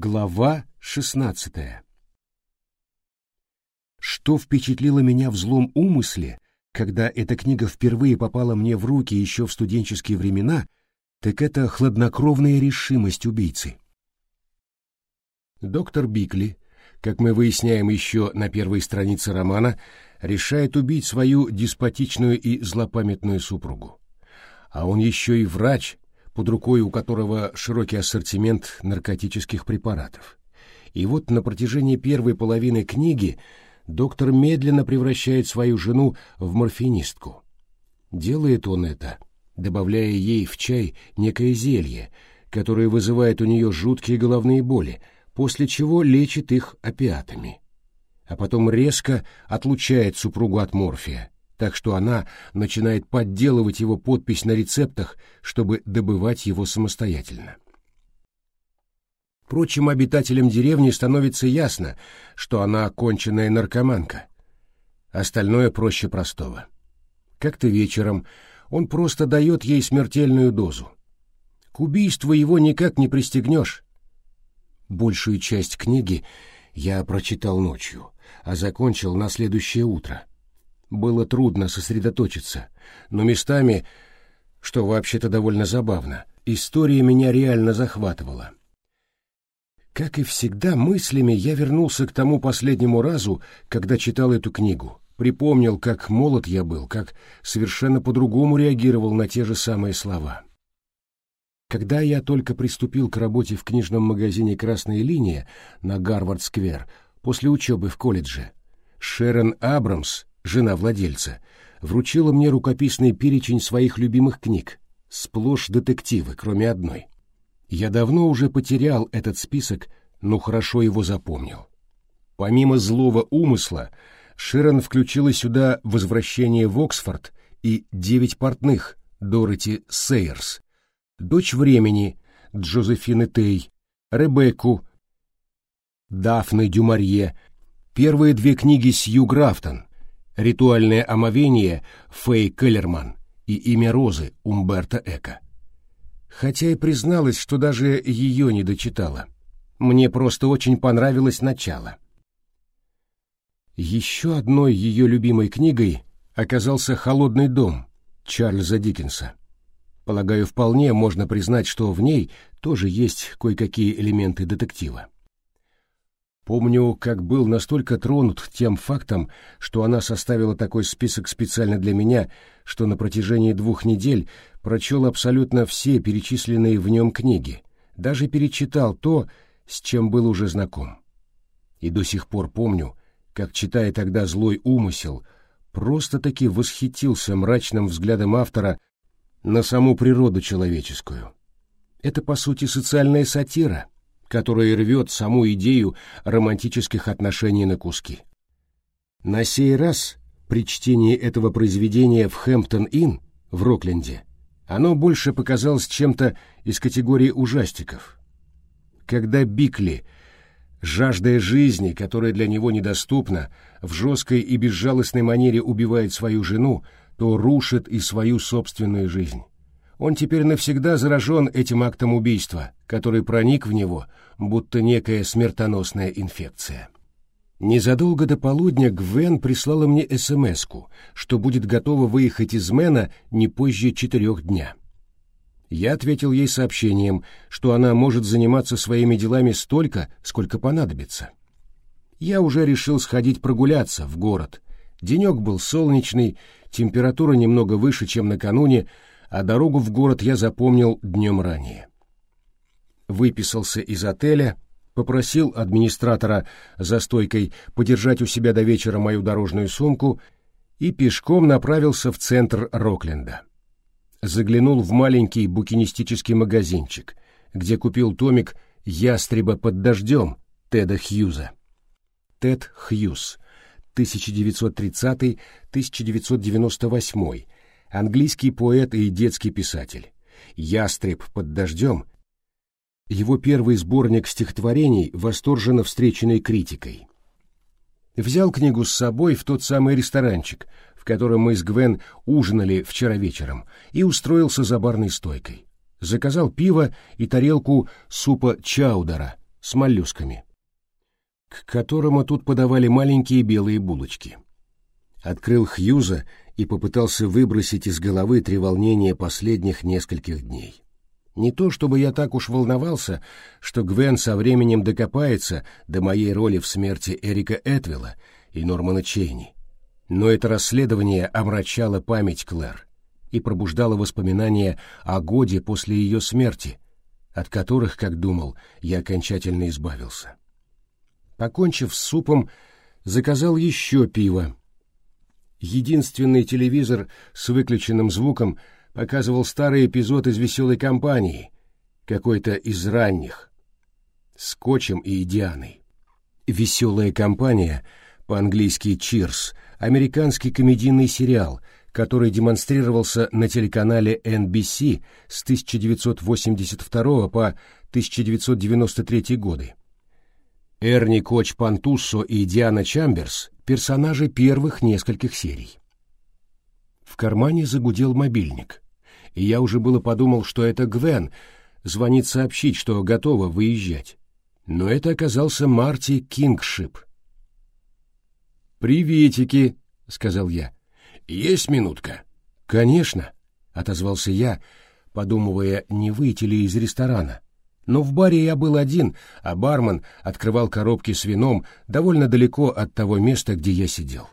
Глава шестнадцатая Что впечатлило меня в злом умысле, когда эта книга впервые попала мне в руки еще в студенческие времена, так это хладнокровная решимость убийцы. Доктор Бикли, как мы выясняем еще на первой странице романа, решает убить свою деспотичную и злопамятную супругу. А он еще и врач, под рукой у которого широкий ассортимент наркотических препаратов. И вот на протяжении первой половины книги доктор медленно превращает свою жену в морфинистку. Делает он это, добавляя ей в чай некое зелье, которое вызывает у нее жуткие головные боли, после чего лечит их опиатами. А потом резко отлучает супругу от морфия, так что она начинает подделывать его подпись на рецептах, чтобы добывать его самостоятельно. Прочим обитателям деревни становится ясно, что она оконченная наркоманка. Остальное проще простого. Как-то вечером он просто дает ей смертельную дозу. К убийству его никак не пристегнешь. Большую часть книги я прочитал ночью, а закончил на следующее утро. Было трудно сосредоточиться, но местами, что вообще-то довольно забавно, история меня реально захватывала. Как и всегда, мыслями я вернулся к тому последнему разу, когда читал эту книгу. Припомнил, как молод я был, как совершенно по-другому реагировал на те же самые слова. Когда я только приступил к работе в книжном магазине «Красная линия» на Гарвард-сквер после учебы в колледже, Шерон Абрамс жена владельца, вручила мне рукописный перечень своих любимых книг, сплошь детективы, кроме одной. Я давно уже потерял этот список, но хорошо его запомнил. Помимо злого умысла, Широн включила сюда «Возвращение в Оксфорд» и «Девять портных» Дороти Сейерс, «Дочь времени» Джозефины Тей, Ребекку, Дафны Дюмарье, первые две книги Сью Графтон, «Ритуальное омовение» Фэй Келлерман и «Имя Розы» Умберто Эко. Хотя и призналась, что даже ее не дочитала. Мне просто очень понравилось начало. Еще одной ее любимой книгой оказался «Холодный дом» Чарльза Диккенса. Полагаю, вполне можно признать, что в ней тоже есть кое-какие элементы детектива. Помню, как был настолько тронут тем фактом, что она составила такой список специально для меня, что на протяжении двух недель прочел абсолютно все перечисленные в нем книги, даже перечитал то, с чем был уже знаком. И до сих пор помню, как, читая тогда «Злой умысел», просто-таки восхитился мрачным взглядом автора на саму природу человеческую. Это, по сути, социальная сатира — которая рвет саму идею романтических отношений на куски. На сей раз, при чтении этого произведения в Хэмптон-Инн в Рокленде, оно больше показалось чем-то из категории ужастиков. Когда Бикли, жаждая жизни, которая для него недоступна, в жесткой и безжалостной манере убивает свою жену, то рушит и свою собственную жизнь. Он теперь навсегда заражен этим актом убийства, который проник в него, будто некая смертоносная инфекция. Незадолго до полудня Гвен прислала мне смс что будет готова выехать из Мэна не позже четырех дня. Я ответил ей сообщением, что она может заниматься своими делами столько, сколько понадобится. Я уже решил сходить прогуляться в город. Денек был солнечный, температура немного выше, чем накануне, а дорогу в город я запомнил днем ранее. Выписался из отеля, попросил администратора за стойкой подержать у себя до вечера мою дорожную сумку и пешком направился в центр Рокленда. Заглянул в маленький букинистический магазинчик, где купил томик «Ястреба под дождем» Теда Хьюза. Тед Хьюз, 1930-1998, английский поэт и детский писатель. «Ястреб под дождем» его первый сборник стихотворений, восторженно встреченный критикой. Взял книгу с собой в тот самый ресторанчик, в котором мы с Гвен ужинали вчера вечером, и устроился за барной стойкой. Заказал пиво и тарелку супа чаудара с моллюсками, к которому тут подавали маленькие белые булочки. Открыл Хьюза и попытался выбросить из головы треволнения последних нескольких дней. Не то чтобы я так уж волновался, что Гвен со временем докопается до моей роли в смерти Эрика Этвилла и Нормана Чейни. Но это расследование омрачало память Клэр и пробуждало воспоминания о годе после ее смерти, от которых, как думал, я окончательно избавился. Покончив с супом, заказал еще пиво. Единственный телевизор с выключенным звуком — показывал старый эпизод из «Веселой компании», какой-то из ранних, с Кочем и Дианой. «Веселая компания», по-английски «Cheers», американский комедийный сериал, который демонстрировался на телеканале NBC с 1982 по 1993 годы. Эрни Коч Пантуссо и Диана Чамберс — персонажи первых нескольких серий. В кармане загудел мобильник и я уже было подумал, что это Гвен звонит сообщить, что готова выезжать. Но это оказался Марти Кингшип. «Приветики», — сказал я. «Есть минутка?» «Конечно», — отозвался я, подумывая, не выйти ли из ресторана. Но в баре я был один, а бармен открывал коробки с вином довольно далеко от того места, где я сидел.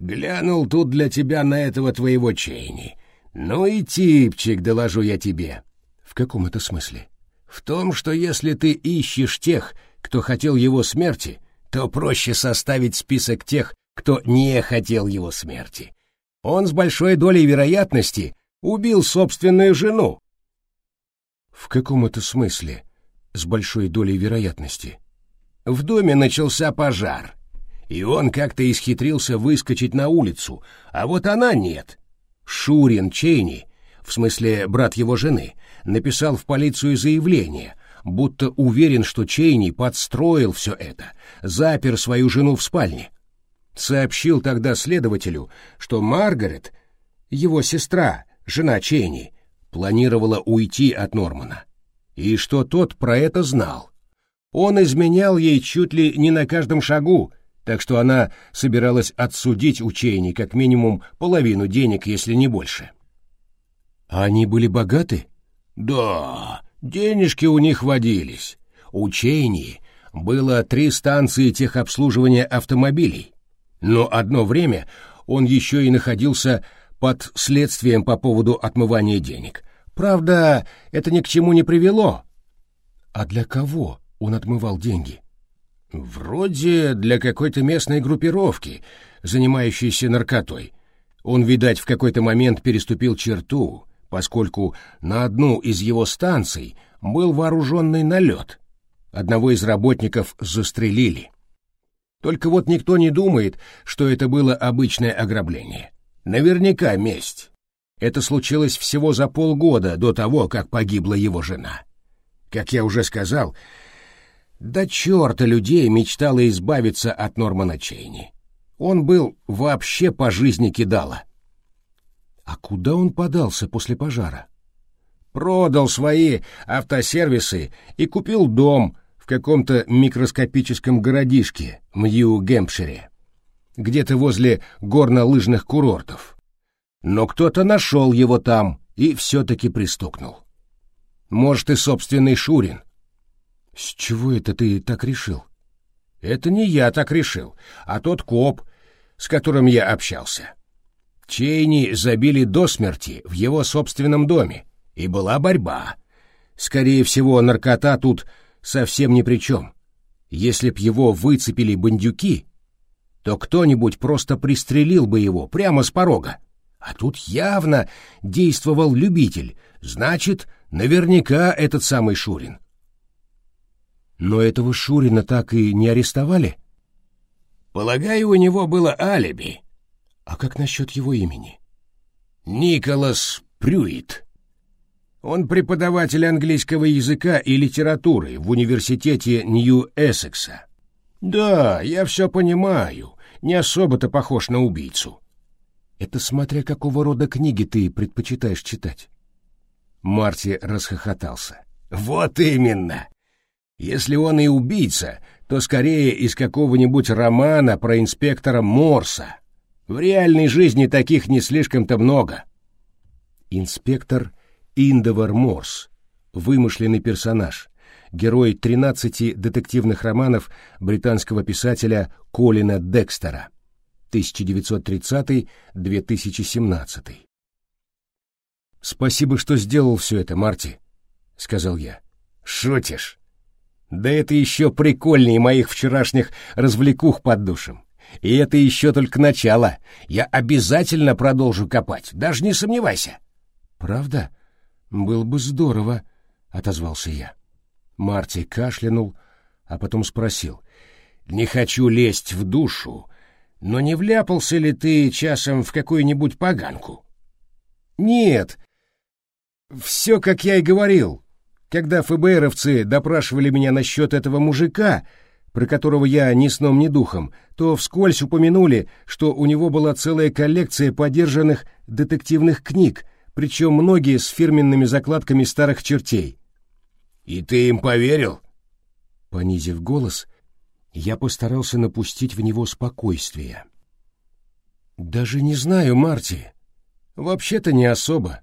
«Глянул тут для тебя на этого твоего Чейни. «Ну и типчик, доложу я тебе». «В каком это смысле?» «В том, что если ты ищешь тех, кто хотел его смерти, то проще составить список тех, кто не хотел его смерти. Он с большой долей вероятности убил собственную жену». «В каком это смысле? С большой долей вероятности?» «В доме начался пожар, и он как-то исхитрился выскочить на улицу, а вот она нет». Шурин Чейни, в смысле брат его жены, написал в полицию заявление, будто уверен, что Чейни подстроил все это, запер свою жену в спальне. Сообщил тогда следователю, что Маргарет, его сестра, жена Чейни, планировала уйти от Нормана, и что тот про это знал. Он изменял ей чуть ли не на каждом шагу, так что она собиралась отсудить у Чейни как минимум половину денег, если не больше. А они были богаты? Да, денежки у них водились. У Чейни было три станции техобслуживания автомобилей, но одно время он еще и находился под следствием по поводу отмывания денег. Правда, это ни к чему не привело. А для кого он отмывал деньги? — Вроде для какой-то местной группировки, занимающейся наркотой. Он, видать, в какой-то момент переступил черту, поскольку на одну из его станций был вооруженный налет. Одного из работников застрелили. Только вот никто не думает, что это было обычное ограбление. Наверняка месть. Это случилось всего за полгода до того, как погибла его жена. Как я уже сказал, до черта людей мечтало избавиться от Нормана Чейни. Он был вообще по жизни кидала. А куда он подался после пожара? Продал свои автосервисы и купил дом в каком-то микроскопическом городишке в Нью-Гэмпшире, где-то возле горнолыжных курортов. Но кто-то нашел его там и все-таки пристукнул. Может, и собственный Шурин. «С чего это ты так решил?» «Это не я так решил, а тот коп, с которым я общался. Чейни забили до смерти в его собственном доме, и была борьба. Скорее всего, наркота тут совсем ни при чем. Если б его выцепили бандюки, то кто-нибудь просто пристрелил бы его прямо с порога. А тут явно действовал любитель, значит, наверняка этот самый Шурин. Но этого Шурина так и не арестовали? Полагаю, у него было алиби. А как насчет его имени? Николас Прюит. Он преподаватель английского языка и литературы в университете Нью-Эссекса. Да, я все понимаю. Не особо-то похож на убийцу. Это смотря какого рода книги ты предпочитаешь читать. Марти расхохотался. Вот именно. Если он и убийца, то скорее из какого-нибудь романа про инспектора Морса. В реальной жизни таких не слишком-то много. Инспектор Индовар Морс, вымышленный персонаж, герой 13 детективных романов британского писателя Колина Декстера, 1930-2017. «Спасибо, что сделал все это, Марти», — сказал я. «Шутишь? Да это еще прикольнее моих вчерашних развлекух под душем. И это еще только начало. Я обязательно продолжу копать, даже не сомневайся». «Правда? Было бы здорово», — отозвался я. Марти кашлянул, а потом спросил. «Не хочу лезть в душу, но не вляпался ли ты часом в какую-нибудь поганку?» «Нет. Все, как я и говорил. Когда ФБРовцы допрашивали меня насчет этого мужика, про которого я ни сном, ни духом, то вскользь упомянули, что у него была целая коллекция подержанных детективных книг, причем многие с фирменными закладками старых чертей. «И ты им поверил?» Понизив голос, я постарался напустить в него спокойствие. «Даже не знаю, Марти. Вообще-то не особо.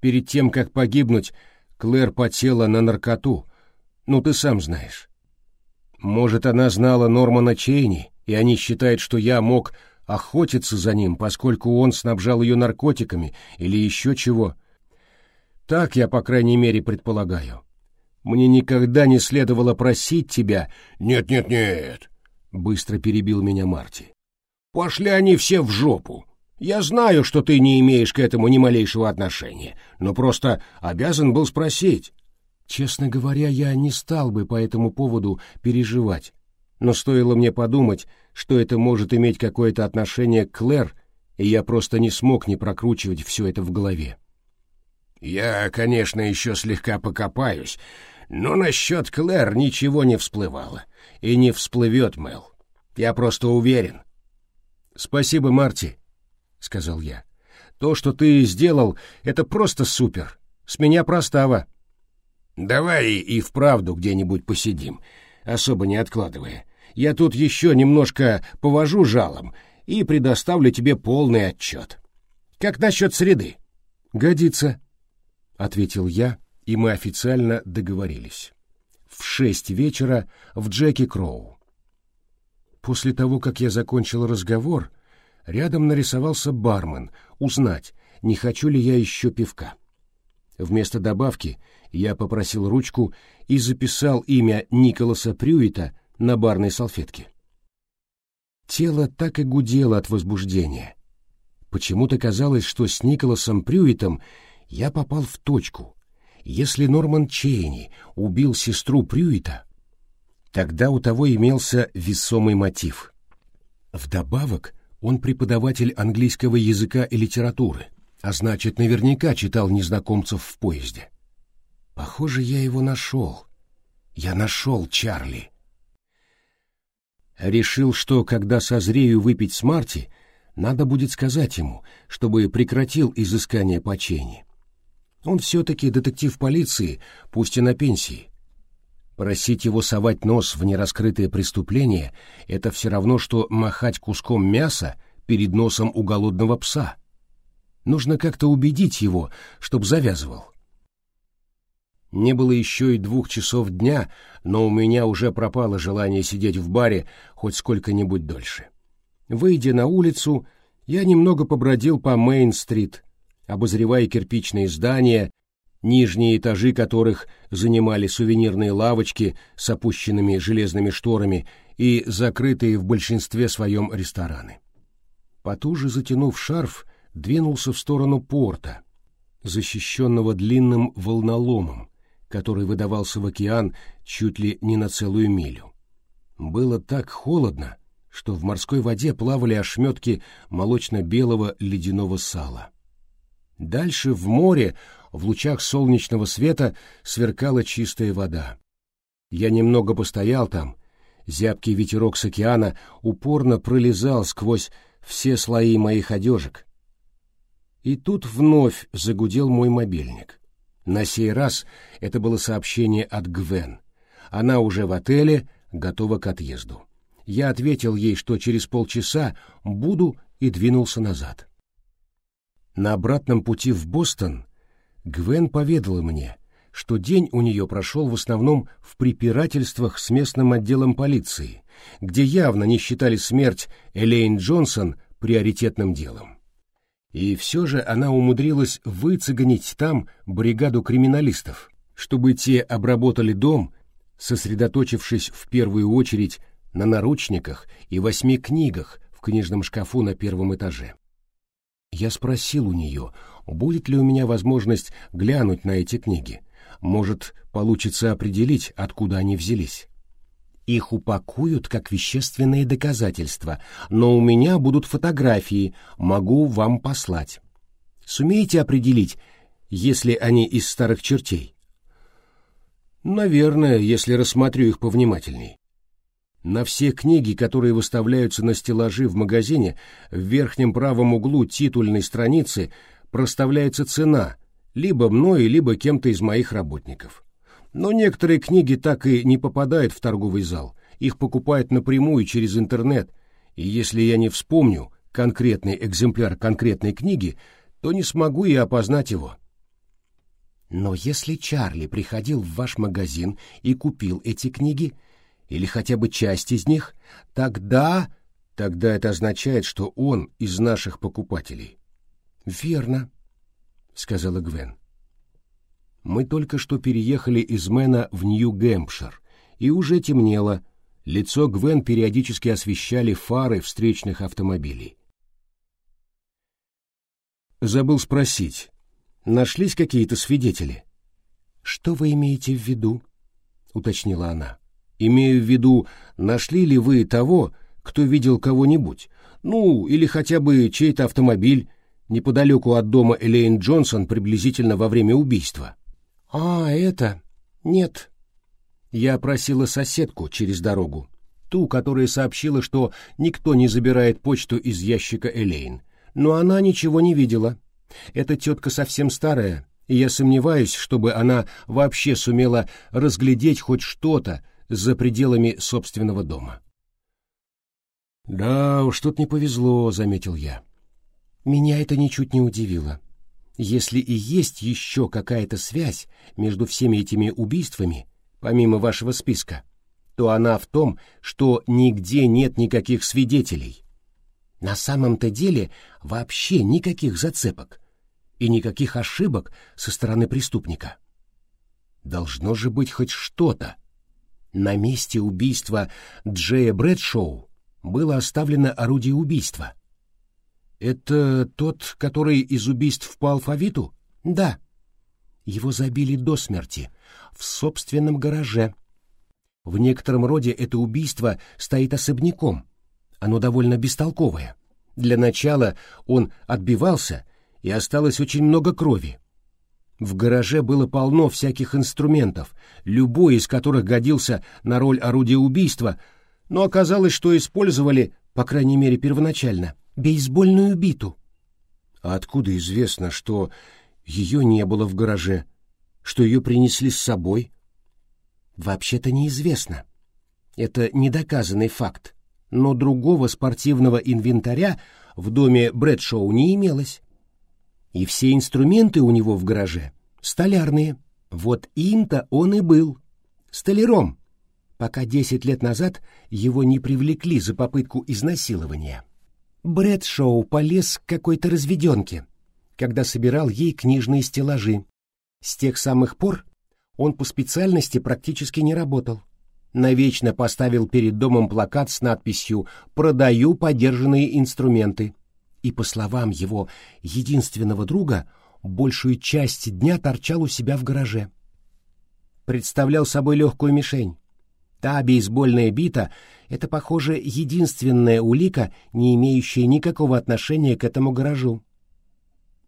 Перед тем, как погибнуть, Клэр потела на наркоту. Ну, ты сам знаешь. Может, она знала Нормана Чейни, и они считают, что я мог охотиться за ним, поскольку он снабжал ее наркотиками или еще чего. Так я, по крайней мере, предполагаю. Мне никогда не следовало просить тебя... Нет, нет, нет, быстро перебил меня Марти. Пошли они все в жопу. Я знаю, что ты не имеешь к этому ни малейшего отношения, но просто обязан был спросить. Честно говоря, я не стал бы по этому поводу переживать. Но стоило мне подумать, что это может иметь какое-то отношение к Клэр, и я просто не смог не прокручивать все это в голове. «Я, конечно, еще слегка покопаюсь, но насчет Клэр ничего не всплывало. И не всплывет, Мэл. Я просто уверен. «Спасибо, Марти», — сказал я. «То, что ты сделал, это просто супер. С меня простава». «Давай и вправду где-нибудь посидим, особо не откладывая. Я тут еще немножко повожу жалом и предоставлю тебе полный отчет. Как насчет среды?» «Годится», — ответил я, и мы официально договорились. В шесть вечера в Джеки Кроу. После того, как я закончил разговор, рядом нарисовался бармен узнать, не хочу ли я еще пивка. Вместо добавки я попросил ручку и записал имя Николаса Прюита на барной салфетке. Тело так и гудело от возбуждения. Почему-то казалось, что с Николасом Прюитом я попал в точку, если Норман Чейни убил сестру Прюита, тогда у того имелся весомый мотив. Вдобавок, он преподаватель английского языка и литературы, а значит, наверняка читал незнакомцев в поезде. Похоже, я его нашел. Я нашел Чарли. Решил, что, когда созрею выпить с Марти, надо будет сказать ему, чтобы прекратил изыскание по Чейни. Он все-таки детектив полиции, пусть и на пенсии. Просить его совать нос в нераскрытое преступление — это все равно, что махать куском мяса перед носом у голодного пса. Нужно как-то убедить его, чтоб завязывал. Не было еще и двух часов дня, но у меня уже пропало желание сидеть в баре хоть сколько-нибудь дольше. Выйдя на улицу, я немного побродил по Мейн-стрит, обозревая кирпичные здания, нижние этажи которых занимали сувенирные лавочки с опущенными железными шторами и закрытые в большинстве своем рестораны. Потуже затянув шарф, двинулся в сторону порта, защищенного длинным волноломом, который выдавался в океан чуть ли не на целую милю. Было так холодно, что в морской воде плавали ошметки молочно-белого ледяного сала. Дальше в море, в лучах солнечного света, сверкала чистая вода. Я немного постоял там. Зябкий ветерок с океана упорно пролезал сквозь все слои моих одежек. И тут вновь загудел мой мобильник. На сей раз это было сообщение от Гвен. она уже в отеле, готова к отъезду. Я ответил ей, что через полчаса буду, и двинулся назад. На обратном пути в Бостон Гвен поведала мне, что день у нее прошел в основном в препирательствах с местным отделом полиции, где явно не считали смерть Элейн Джонсон приоритетным делом. И все же она умудрилась выцегонить там бригаду криминалистов, чтобы те обработали дом, сосредоточившись в первую очередь на наручниках и восьми книгах в книжном шкафу на первом этаже. Я спросил у нее, будет ли у меня возможность глянуть на эти книги. Может, получится определить, откуда они взялись. Их упакуют как вещественные доказательства, но у меня будут фотографии, могу вам послать. Сумеете определить, если они из старых чертей? Наверное, если рассмотрю их повнимательней. На все книги, которые выставляются на стеллажи в магазине, в верхнем правом углу титульной страницы проставляется цена, либо мной, либо кем-то из моих работников. Но некоторые книги так и не попадают в торговый зал, их покупают напрямую через интернет, и если я не вспомню конкретный экземпляр конкретной книги, то не смогу и опознать его. Но если Чарли приходил в ваш магазин и купил эти книги, или хотя бы часть из них, тогда... Тогда это означает, что он из наших покупателей. Верно, — сказала Гвен. Мы только что переехали из Мэна в Нью-Гэмпшир, и уже темнело. Лицо Гвен периодически освещали фары встречных автомобилей. Забыл спросить, нашлись какие-то свидетели? Что вы имеете в виду? уточнила она. Имею в виду, нашли ли вы того, кто видел кого-нибудь? Ну, или хотя бы чей-то автомобиль неподалеку от дома Элейн Джонсон приблизительно во время убийства. «А, это... Нет». Я просила соседку через дорогу, ту, которая сообщила, что никто не забирает почту из ящика Элейн, но она ничего не видела. Эта тетка совсем старая, и я сомневаюсь, чтобы она вообще сумела разглядеть хоть что-то за пределами собственного дома. «Да уж, тут не повезло», — заметил я. Меня это ничуть не удивило. Если и есть еще какая-то связь между всеми этими убийствами, помимо вашего списка, то она в том, что нигде нет никаких свидетелей. На самом-то деле вообще никаких зацепок и никаких ошибок со стороны преступника. Должно же быть хоть что-то. На месте убийства Джея Брэдшоу было оставлено орудие убийства — «Это тот, который из убийств по алфавиту?» «Да». Его забили до смерти, в собственном гараже. В некотором роде это убийство стоит особняком. Оно довольно бестолковое. Для начала он отбивался, и осталось очень много крови. В гараже было полно всяких инструментов, любой из которых годился на роль орудия убийства, но оказалось, что использовали, по крайней мере первоначально, бейсбольную биту. А откуда известно, что ее не было в гараже, что ее принесли с собой? Вообще-то неизвестно. Это недоказанный факт, но другого спортивного инвентаря в доме Брэдшоу не имелось. И все инструменты у него в гараже столярные. Вот им-то он и был. Столяром, пока десять лет назад его не привлекли за попытку изнасилования. Брэдшоу полез к какой-то разведенке, когда собирал ей книжные стеллажи. С тех самых пор он по специальности практически не работал. Навечно поставил перед домом плакат с надписью «Продаю подержанные инструменты». И, по словам его единственного друга, большую часть дня торчал у себя в гараже. Представлял собой легкую мишень. Та бейсбольная бита — это, похоже, единственная улика, не имеющая никакого отношения к этому гаражу.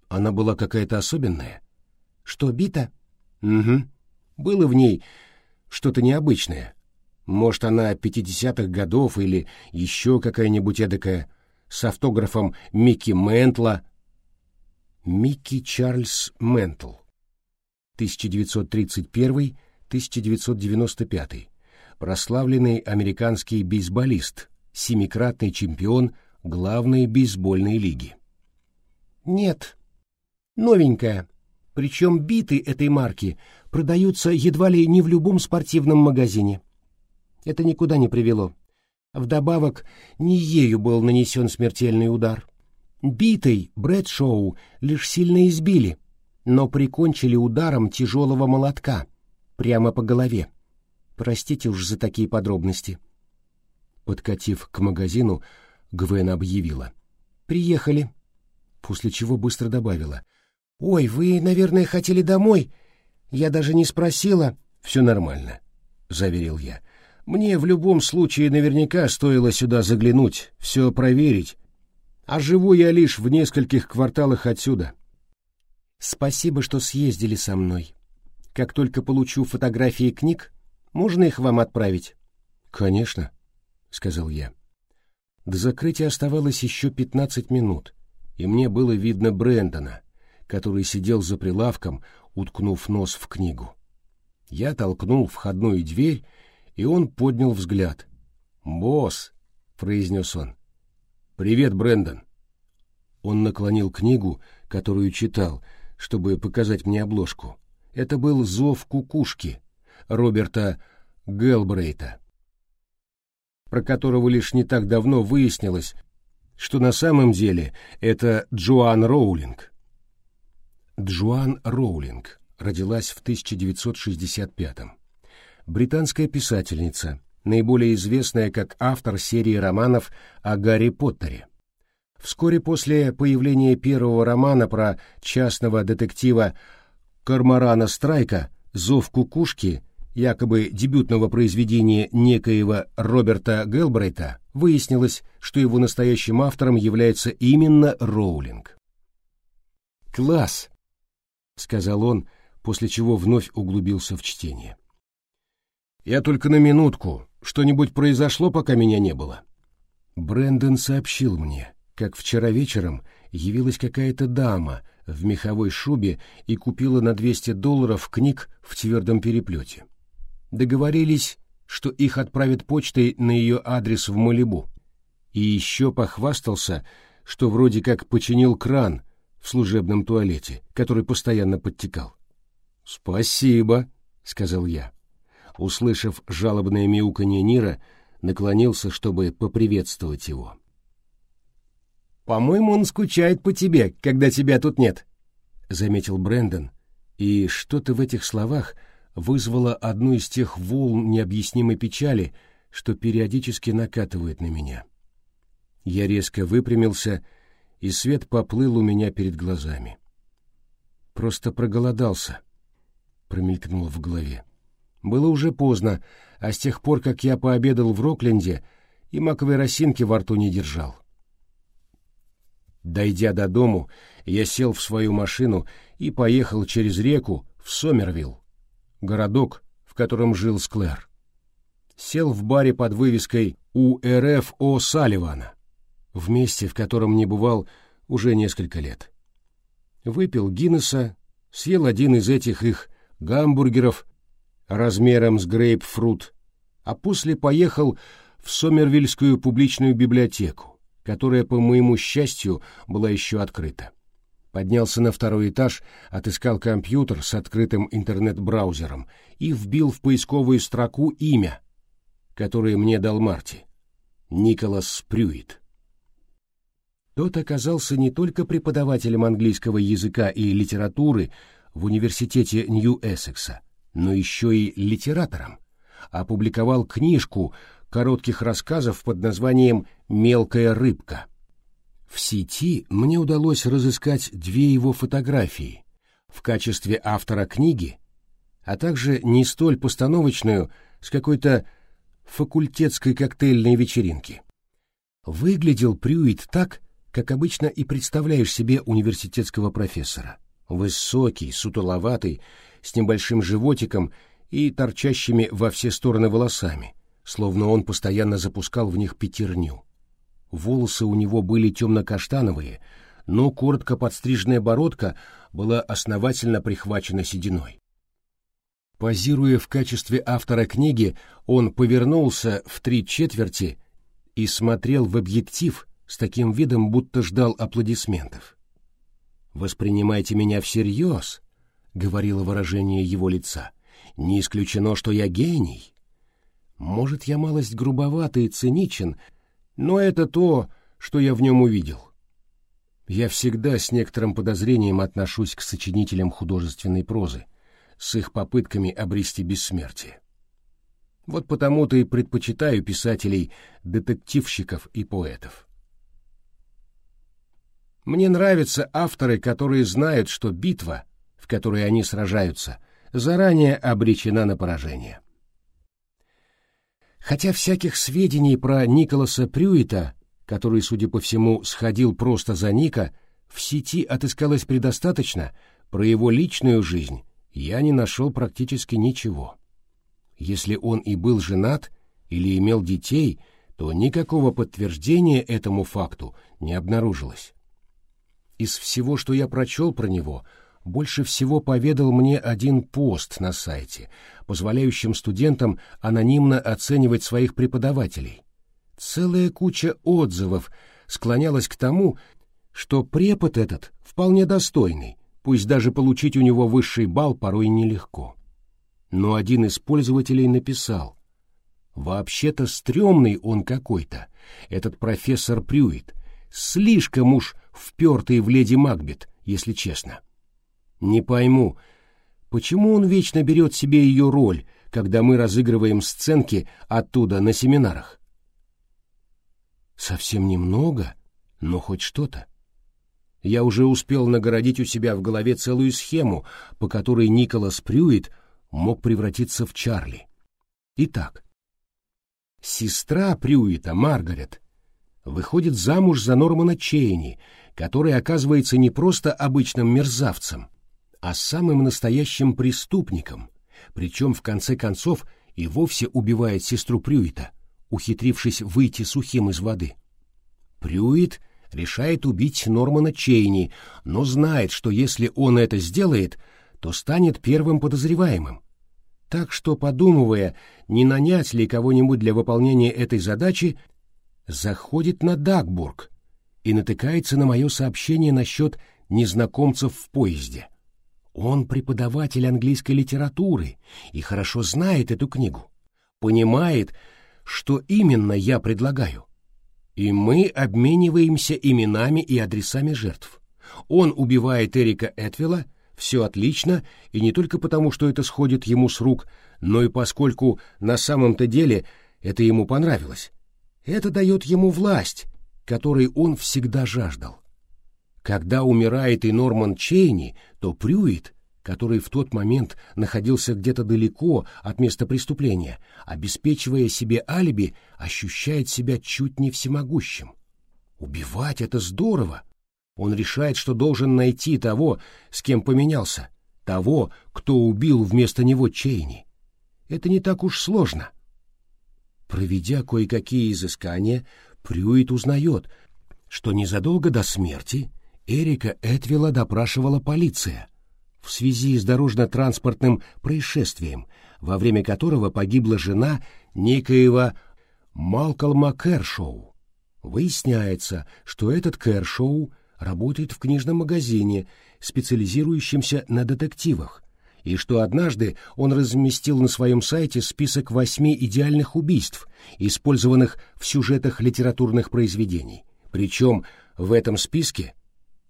Она была какая-то особенная? Что, бита? Угу. Было в ней что-то необычное. Может, она пятидесятых годов или еще какая-нибудь эдакая, с автографом Микки Ментла. Микки Чарльз Ментл. 1931 1995. Прославленный американский бейсболист, семикратный чемпион главной бейсбольной лиги. Нет, новенькая. Причем биты этой марки продаются едва ли не в любом спортивном магазине. Это никуда не привело. Вдобавок, не ею был нанесен смертельный удар. Битой Брэдшоу лишь сильно избили, но прикончили ударом тяжелого молотка, прямо по голове. Простите уж за такие подробности. Подкатив к магазину, Гвен объявила. «Приехали». После чего быстро добавила. «Ой, вы, наверное, хотели домой? Я даже не спросила». «Все нормально», — заверил я. «Мне в любом случае наверняка стоило сюда заглянуть, все проверить. А живу я лишь в нескольких кварталах отсюда». «Спасибо, что съездили со мной. Как только получу фотографии книг, можно их вам отправить?» «Конечно», — сказал я. До закрытия оставалось еще пятнадцать минут, и мне было видно Брэндона, который сидел за прилавком, уткнув нос в книгу. Я толкнул входную дверь, и он поднял взгляд. «Босс», — произнес он. «Привет, Брэндон». Он наклонил книгу, которую читал, чтобы показать мне обложку. Это был «Зов кукушки» Роберта Гелбрейта, про которого лишь не так давно выяснилось, что на самом деле это Джоан Роулинг. Джоан Роулинг родилась в 1965-м. Британская писательница, наиболее известная как автор серии романов о Гарри Поттере. Вскоре после появления первого романа про частного детектива Кармарана Страйка «Зов кукушки» якобы дебютного произведения некоего Роберта Гелбрейта, выяснилось, что его настоящим автором является именно Роулинг. «Класс!» — сказал он, после чего вновь углубился в чтение. «Я только на минутку. Что-нибудь произошло, пока меня не было?» Брэндон сообщил мне, как вчера вечером явилась какая-то дама в меховой шубе и купила на 200 долларов книг в твердом переплете. Договорились, что их отправят почтой на ее адрес в Малибу. И еще похвастался, что вроде как починил кран в служебном туалете, который постоянно подтекал. «Спасибо», — сказал я. Услышав жалобное мяуканье Нира, наклонился, чтобы поприветствовать его. «По-моему, он скучает по тебе, когда тебя тут нет», — заметил Брэндон, и что-то в этих словах — вызвало одну из тех волн необъяснимой печали, что периодически накатывает на меня. Я резко выпрямился, и свет поплыл у меня перед глазами. «Просто проголодался», — промелькнуло в голове. Было уже поздно, а с тех пор, как я пообедал в Рокленде, и маковой росинки во рту не держал. Дойдя до дому, я сел в свою машину и поехал через реку в Сомервилл, городок, в котором жил Склэр. Сел в баре под вывеской «У РФ О. Салливана», в месте, в котором не бывал уже несколько лет. Выпил Гиннесса, съел один из этих их гамбургеров размером с грейпфрут, а после поехал в Сомервильскую публичную библиотеку, которая, по моему счастью, была еще открыта поднялся на второй этаж, отыскал компьютер с открытым интернет-браузером и вбил в поисковую строку имя, которое мне дал Марти. Николас Прюит. Тот оказался не только преподавателем английского языка и литературы в университете Нью-Эссекса, но еще и литератором. Опубликовал книжку коротких рассказов под названием «Мелкая рыбка». В сети мне удалось разыскать две его фотографии в качестве автора книги, а также не столь постановочную с какой-то факультетской коктейльной вечеринки. Выглядел Прюит так, как обычно и представляешь себе университетского профессора. Высокий, сутуловатый, с небольшим животиком и торчащими во все стороны волосами, словно он постоянно запускал в них пятерню. Волосы у него были темно-каштановые, но коротко подстриженная бородка была основательно прихвачена сединой. Позируя в качестве автора книги, он повернулся в три четверти и смотрел в объектив с таким видом, будто ждал аплодисментов. «Воспринимайте меня всерьез», — говорило выражение его лица. «Не исключено, что я гений. Может, я малость грубоватый и циничен, но это то, что я в нем увидел. Я всегда с некоторым подозрением отношусь к сочинителям художественной прозы, с их попытками обрести бессмертие. Вот потому-то и предпочитаю писателей, детективщиков и поэтов. Мне нравятся авторы, которые знают, что битва, в которой они сражаются, заранее обречена на поражение. Хотя всяких сведений про Николаса Прюита, который, судя по всему, сходил просто за Ника, в сети отыскалось предостаточно, про его личную жизнь я не нашел практически ничего. Если он и был женат или имел детей, то никакого подтверждения этому факту не обнаружилось. Из всего, что я прочел про него, больше всего поведал мне один пост на сайте, позволяющим студентам анонимно оценивать своих преподавателей. Целая куча отзывов склонялась к тому, что препод этот вполне достойный, пусть даже получить у него высший балл порой нелегко. Но один из пользователей написал, «Вообще-то стрёмный он какой-то, этот профессор Прюит, слишком уж впертый в леди Макбет, если честно. Не пойму, почему он вечно берет себе ее роль, когда мы разыгрываем сценки оттуда на семинарах? Совсем немного, но хоть что-то. Я уже успел нагородить у себя в голове целую схему, по которой Николас Прюит мог превратиться в Чарли. Итак, сестра Прюита, Маргарет, выходит замуж за Нормана Чейни, который оказывается не просто обычным мерзавцем, а самым настоящим преступником, причем в конце концов и вовсе убивает сестру Прюита, ухитрившись выйти сухим из воды. Прюит решает убить Нормана Чейни, но знает, что если он это сделает, то станет первым подозреваемым. Так что, подумывая, не нанять ли кого-нибудь для выполнения этой задачи, заходит на Дагбург и натыкается на мое сообщение насчет незнакомцев в поезде. Он преподаватель английской литературы и хорошо знает эту книгу, понимает, что именно я предлагаю и мы обмениваемся именами и адресами жертв. Он убивает Эрика Этвилла, все отлично, и не только потому, что это сходит ему с рук, но и поскольку на самом-то деле это ему понравилось. Это дает ему власть, которой он всегда жаждал. Когда умирает и Норман Чейни, то Прюит который в тот момент находился где-то далеко от места преступления, обеспечивая себе алиби, ощущает себя чуть не всемогущим. Убивать — это здорово. Он решает, что должен найти того, с кем поменялся, того, кто убил вместо него Чейни. Это не так уж сложно. Проведя кое-какие изыскания, Прюит узнает, что незадолго до смерти Эрика Этвилла допрашивала полиция — в связи с дорожно-транспортным происшествием, во время которого погибла жена некоего Малкольма Кэршоу. Выясняется, что этот Кэршоу работает в книжном магазине, специализирующемся на детективах, и что однажды он разместил на своем сайте список восьми идеальных убийств, использованных в сюжетах литературных произведений. Причем в этом списке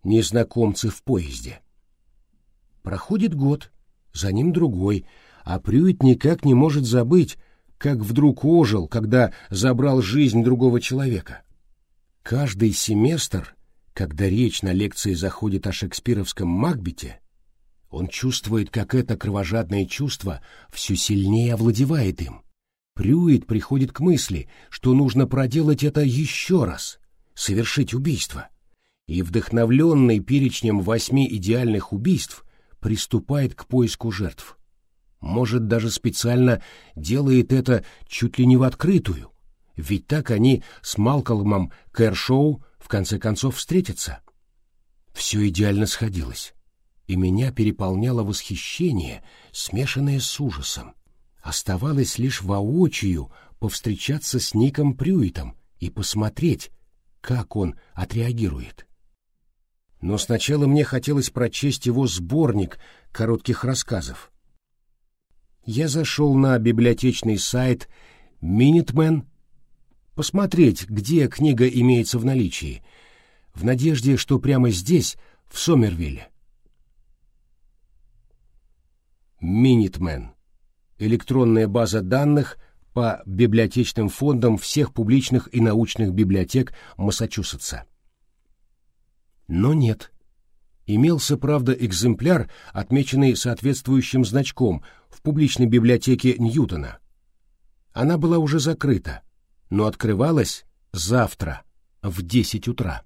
незнакомцы в поезде. Проходит год, за ним другой, а Прюит никак не может забыть, как вдруг ожил, когда забрал жизнь другого человека. Каждый семестр, когда речь на лекции заходит о шекспировском Макбете, он чувствует, как это кровожадное чувство все сильнее овладевает им. Прюит приходит к мысли, что нужно проделать это еще раз, совершить убийство. И, вдохновленный перечнем восьми идеальных убийств, приступает к поиску жертв. Может, даже специально делает это чуть ли не в открытую, ведь так они с Малкольмом Кэршоу в конце концов встретятся. Все идеально сходилось. И меня переполняло восхищение, смешанное с ужасом. Оставалось лишь воочию повстречаться с Ником Прюитом и посмотреть, как он отреагирует. Но сначала мне хотелось прочесть его сборник коротких рассказов. Я зашел на библиотечный сайт Minuteman, посмотреть, где книга имеется в наличии, в надежде, что прямо здесь, в Сомервилле. Minuteman — электронная база данных по библиотечным фондам всех публичных и научных библиотек Массачусетса. Но нет. Имелся, правда, экземпляр, отмеченный соответствующим значком в публичной библиотеке Ньютона. Она была уже закрыта, но открывалась завтра в 10 утра.